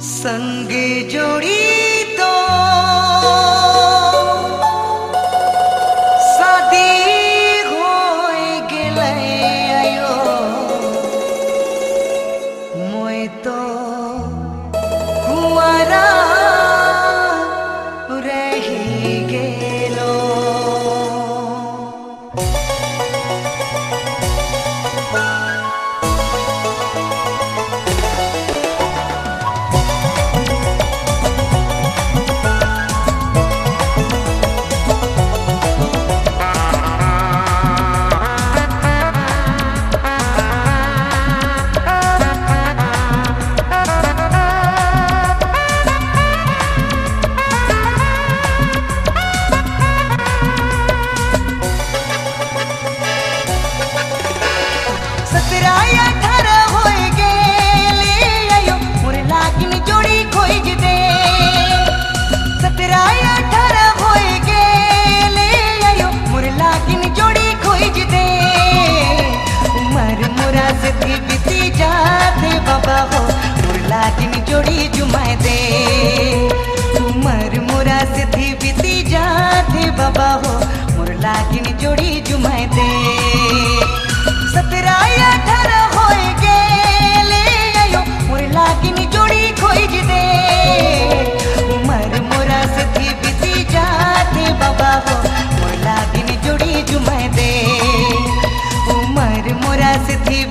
संग जोड़ी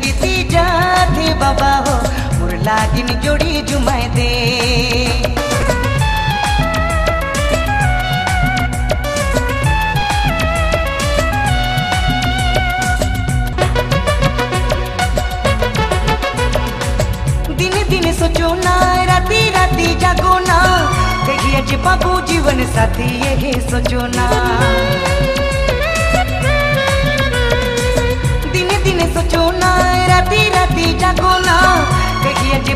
बीती जाते बाबा हो मोर लागिन जोड़ी जुमाए दे दिन दिन सोचो जागो बाबू जीवन साथी सोचो ना। दिन दिन सोचो ना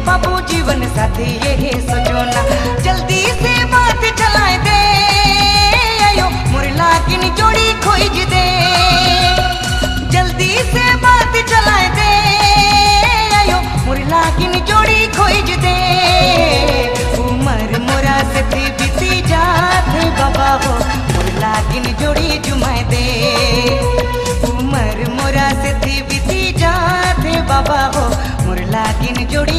बाबू जीवन साथी ये सोचो ना। जल्दी से बात चलाए दे। आयो मुरला किन जोड़ी खोज दे। जल्दी से बात चलाए दे। आयो मुरला किन जोड़ी खोज दे। उमर मोरा से थी बीती जात बाबा हो मुरला किन जोड़ी जुमाए दे। उमर मोरा से थी बीती जात बाबा हो मुरला किन जोड़ी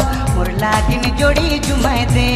बाबा लागिन जोड़ी जुमाए दे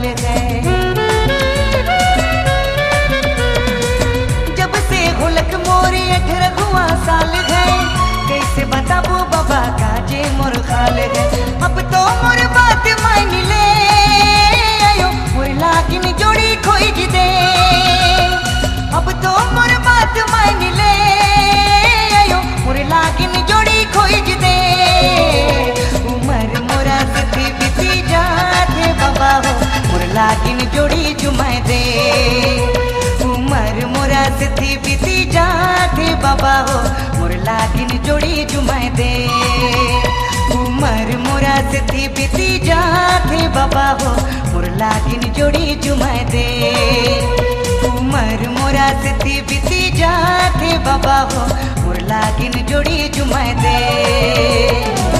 मोर गए जब से घुलक मोरी अठ हुआ साल गए कैसे बताबो बाबा का जे मोर खाल गए अब तो मोर बात मान ले आयो मोर लागिन जोड़ी खोई दे। बाबा हो, मोर लागिन जोड़ी जुमाए दे। उमर मोरा से थी बीती जाते बाबा हो, मोर लागिन जोड़ी जुमाए दे। उमर मोरा से थी बीती जाते बाबा हो, मोर लागिन जोड़ी जुमाए दे।